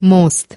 most